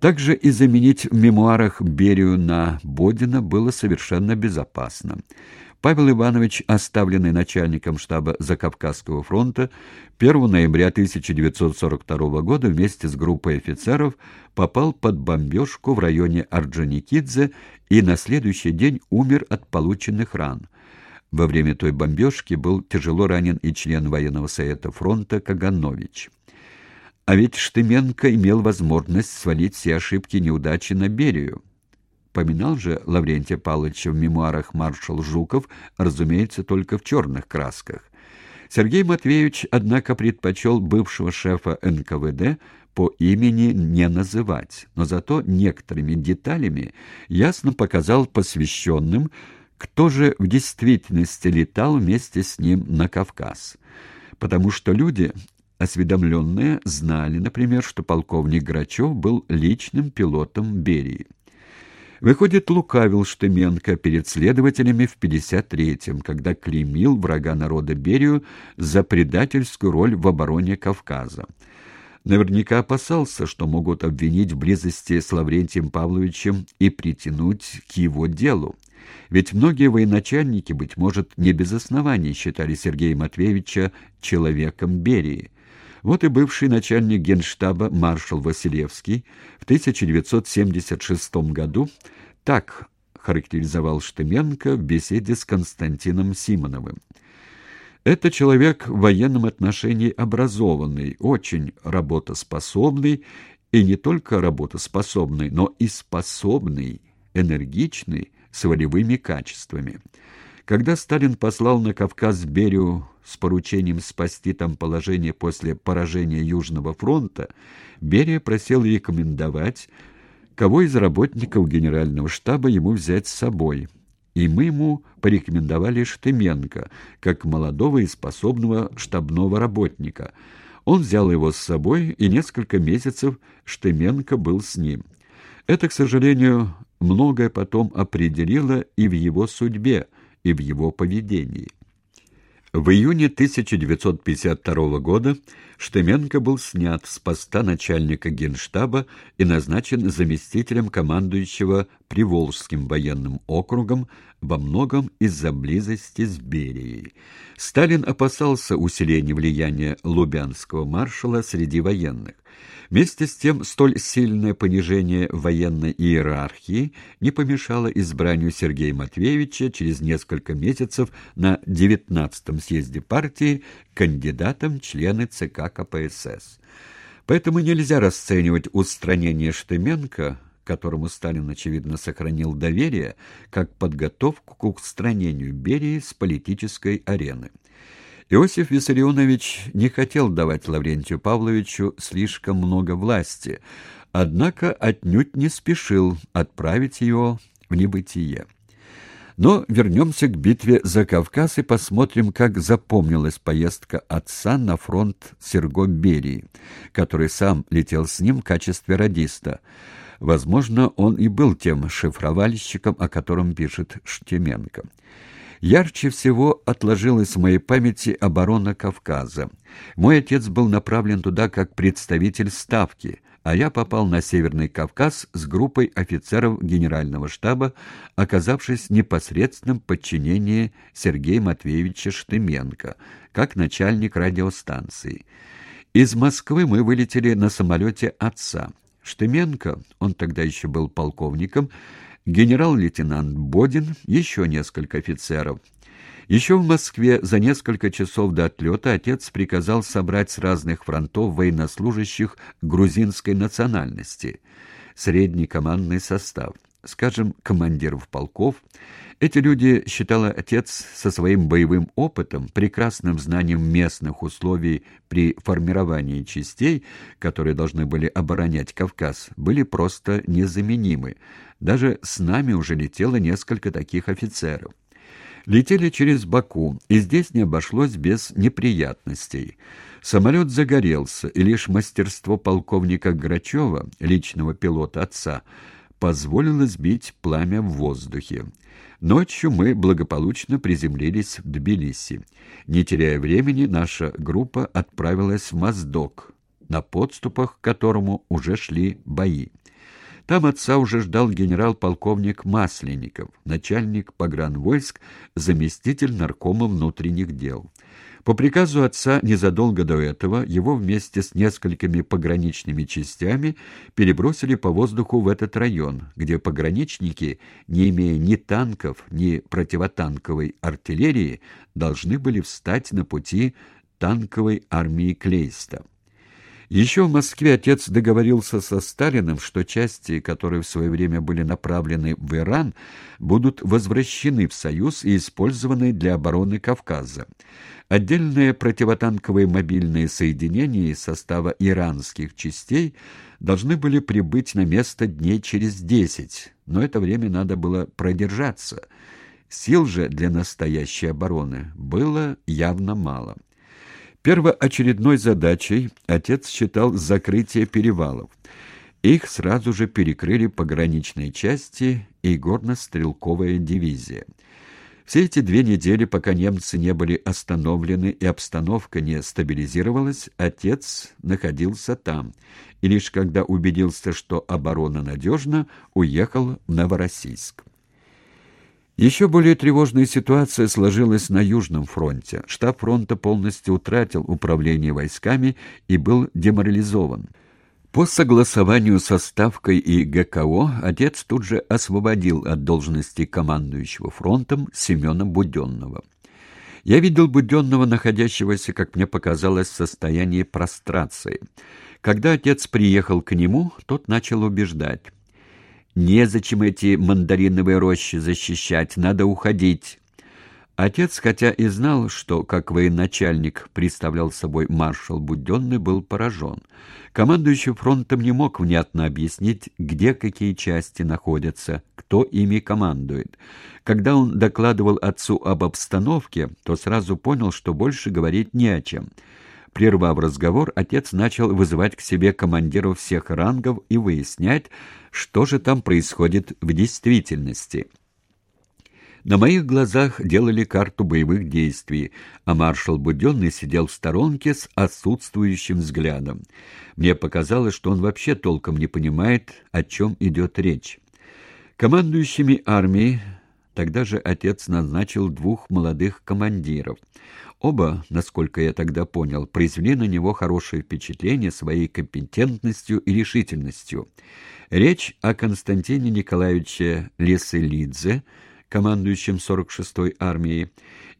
Также и заменить в мемуарах Берию на Бодина было совершенно безопасно. Павел Иванович, оставленный начальником штаба Закавказского фронта, 1 ноября 1942 года вместе с группой офицеров попал под бомбежку в районе Орджоникидзе и на следующий день умер от полученных ран. Во время той бомбежки был тяжело ранен и член военного совета фронта Каганович. А ведь Штыменко имел возможность свалить все ошибки неудачи на Берию. Поминал же Лаврентия Павловича в мемуарах маршал Жуков, разумеется, только в черных красках. Сергей Матвеевич, однако, предпочел бывшего шефа НКВД по имени не называть, но зато некоторыми деталями ясно показал посвященным, кто же в действительности летал вместе с ним на Кавказ. Потому что люди, Осведомленные знали, например, что полковник Грачев был личным пилотом Берии. Выходит, лукавил Штеменко перед следователями в 53-м, когда клеймил врага народа Берию за предательскую роль в обороне Кавказа. Наверняка опасался, что могут обвинить в близости с Лаврентием Павловичем и притянуть к его делу. Ведь многие военачальники, быть может, не без оснований считали Сергея Матвеевича человеком Берии. Вот и бывший начальник генштаба маршал Василевский в 1976 году так характеризовал Штыменко в беседе с Константином Симоновым. Это человек в военном отношении образованный, очень работоспособный, и не только работоспособный, но и способный, энергичный, с волевыми качествами. Когда Сталин послал на Кавказ Берию с поручением спасти там положение после поражения Южного фронта, Берия просил рекомендовать, кого из работников генерального штаба ему взять с собой. И мы ему порекомендовали Штыменко, как молодого и способного штабного работника. Он взял его с собой, и несколько месяцев Штыменко был с ним. Это, к сожалению, многое потом определило и в его судьбе, и в его поведении. В июне 1952 года Штеменко был снят с поста начальника генштаба и назначен заместителем командующего Приволжским военным округом во многом из-за близости с Берией. Сталин опасался усиления влияния лубянского маршала среди военных. Вместе с тем, столь сильное понижение военной иерархии не помешало избранию Сергея Матвеевича через несколько месяцев на 19-м съезде партии кандидатом члены ЦК КПСС. Поэтому нельзя расценивать устранение Которому Сталин, очевидно, сохранил доверие, как подготовку к устранению Берии с политической арены. Иосиф Виссарионович не хотел давать Лаврентию Павловичу слишком много власти, однако отнюдь не спешил отправить его в небытие. Но вернемся к битве за Кавказ и посмотрим, как запомнилась поездка отца на фронт Серго-Берии, который сам летел с ним в качестве радиста. Возможно, он и был тем шифровальщиком, о котором пишет Штеменко. Ярче всего отложилась в моей памяти оборона Кавказа. Мой отец был направлен туда как представитель Ставки, а я попал на Северный Кавказ с группой офицеров Генерального штаба, оказавшись в непосредственном подчинении Сергея Матвеевича Штыменко, как начальник радиостанции. Из Москвы мы вылетели на самолете отца. Штыменко, он тогда еще был полковником, генерал-лейтенант Бодин, еще несколько офицеров. Еще в Москве за несколько часов до отлета отец приказал собрать с разных фронтов военнослужащих грузинской национальности, средний командный состав, скажем, командиров полков. Эти люди, считал отец, со своим боевым опытом, прекрасным знанием местных условий при формировании частей, которые должны были оборонять Кавказ, были просто незаменимы. Даже с нами уже летело несколько таких офицеров. Летели через Баку, и здесь не обошлось без неприятностей. Самолет загорелся, и лишь мастерство полковника Грачева, личного пилота отца, позволило сбить пламя в воздухе. Ночью мы благополучно приземлились в Тбилиси. Не теряя времени, наша группа отправилась в Моздок, на подступах к которому уже шли бои. Там отца уже ждал генерал-полковник Масленников, начальник погранвойск, заместитель наркома внутренних дел. По приказу отца незадолго до этого его вместе с несколькими пограничными частями перебросили по воздуху в этот район, где пограничники, не имея ни танков, ни противотанковой артиллерии, должны были встать на пути танковой армии Клейста. Еще в Москве отец договорился со Сталиным, что части, которые в свое время были направлены в Иран, будут возвращены в Союз и использованы для обороны Кавказа. Отдельные противотанковые мобильные соединения из состава иранских частей должны были прибыть на место дней через десять, но это время надо было продержаться. Сил же для настоящей обороны было явно мало. Первоочередной задачей отец считал закрытие перевалов. Их сразу же перекрыли пограничные части и горно-стрелковая дивизия. Все эти две недели, пока немцы не были остановлены и обстановка не стабилизировалась, отец находился там, и лишь когда убедился, что оборона надежна, уехал в Новороссийск. Еще более тревожная ситуация сложилась на Южном фронте. Штаб фронта полностью утратил управление войсками и был деморализован. По согласованию со Ставкой и ГКО отец тут же освободил от должности командующего фронтом Семена Буденного. Я видел Буденного, находящегося, как мне показалось, в состоянии прострации. Когда отец приехал к нему, тот начал убеждать. Незачем эти мандариновые рощи защищать, надо уходить. Отец, хотя и знал, что как военачальник представлял собой маршал Буденный, был поражен. Командующий фронтом не мог внятно объяснить, где какие части находятся, кто ими командует. Когда он докладывал отцу об обстановке, то сразу понял, что больше говорить не о чем. Прервав разговор, отец начал вызывать к себе командиров всех рангов и выяснять, что же там происходит в действительности. На моих глазах делали карту боевых действий, а маршал Буденный сидел в сторонке с отсутствующим взглядом. Мне показалось, что он вообще толком не понимает, о чем идет речь. Командующими армией тогда же отец назначил двух молодых командиров — Оба, насколько я тогда понял, произвели на него хорошее впечатление своей компетентностью и решительностью. Речь о Константине Николаевиче Леселидзе, командующем 46-й армией,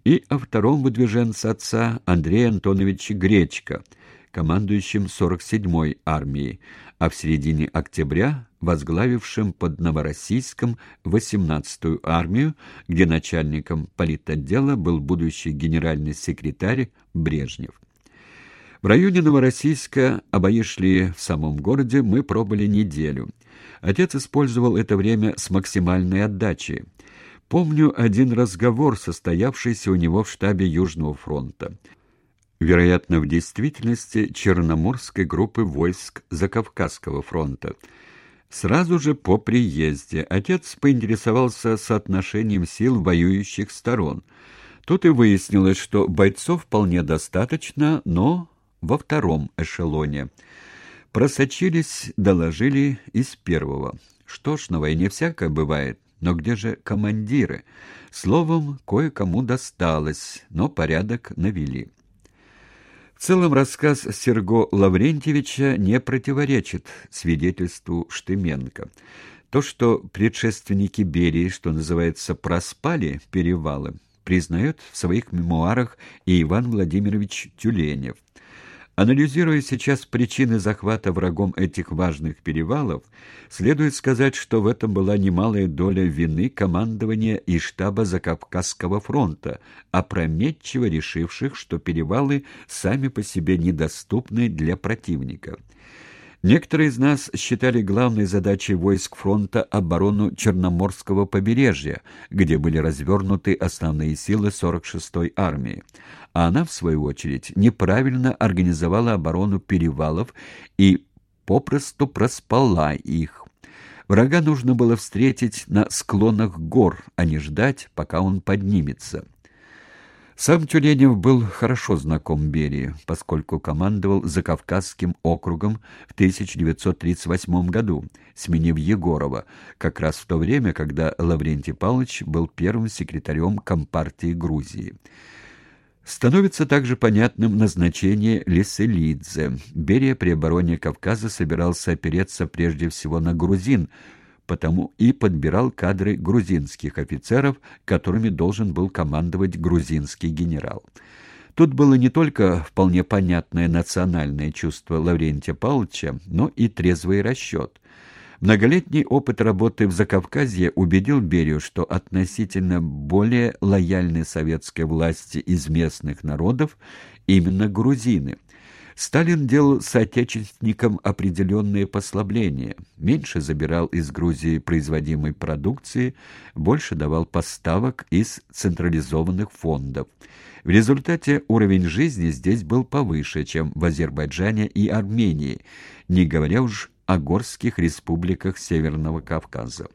и о втором выдвиженце отца Андрея Антоновича Гречко, командующем 47-й армией, а в середине октября возглавившим под Новороссийском 18-ю армию, где начальником политотдела был будущий генеральный секретарь Брежнев. В районе Новороссийска, а бои шли в самом городе, мы пробыли неделю. Отец использовал это время с максимальной отдачей. Помню один разговор, состоявшийся у него в штабе Южного фронта вероятно, в действительности Черноморской группы войск Закавказского фронта. Сразу же по приезде отец поинтересовался соотношением сил воюющих сторон. Тут и выяснилось, что бойцов вполне достаточно, но во втором эшелоне. Просочились, доложили из первого. Что ж, на войне всякое бывает. Но где же командиры? Словом, кое-кому досталось, но порядок навели. В целом рассказ Серго Лаврентьевича не противоречит свидетельству Штыменко. То, что предшественники Берии, что называется, проспали перевалы, признает в своих мемуарах и Иван Владимирович Тюленев. Анализируя сейчас причины захвата врагом этих важных перевалов, следует сказать, что в этом была немалая доля вины командования и штаба Закавказского фронта, опрометчиво решивших, что перевалы сами по себе недоступны для противника. Некоторые из нас считали главной задачей войск фронта оборону Черноморского побережья, где были развернуты основные силы 46-й армии, а она, в свою очередь, неправильно организовала оборону перевалов и попросту проспала их. Врага нужно было встретить на склонах гор, а не ждать, пока он поднимется. Сам Тюленев был хорошо знаком Берии, поскольку командовал Закавказским округом в 1938 году, сменив Егорова, как раз в то время, когда Лаврентий Павлович был первым секретарем Компартии Грузии. Становится также понятным назначение Лиселидзе. Берия при обороне Кавказа собирался опереться прежде всего на грузин, потому и подбирал кадры грузинских офицеров, которыми должен был командовать грузинский генерал. Тут было не только вполне понятное национальное чувство Лаврентия Павловича, но и трезвый расчет. Многолетний опыт работы в Закавказье убедил Берию, что относительно более лояльны советской власти из местных народов именно грузины – Сталин делал соотечественникам определенные послабления, меньше забирал из Грузии производимой продукции, больше давал поставок из централизованных фондов. В результате уровень жизни здесь был повыше, чем в Азербайджане и Армении, не говоря уж о горских республиках Северного Кавказа.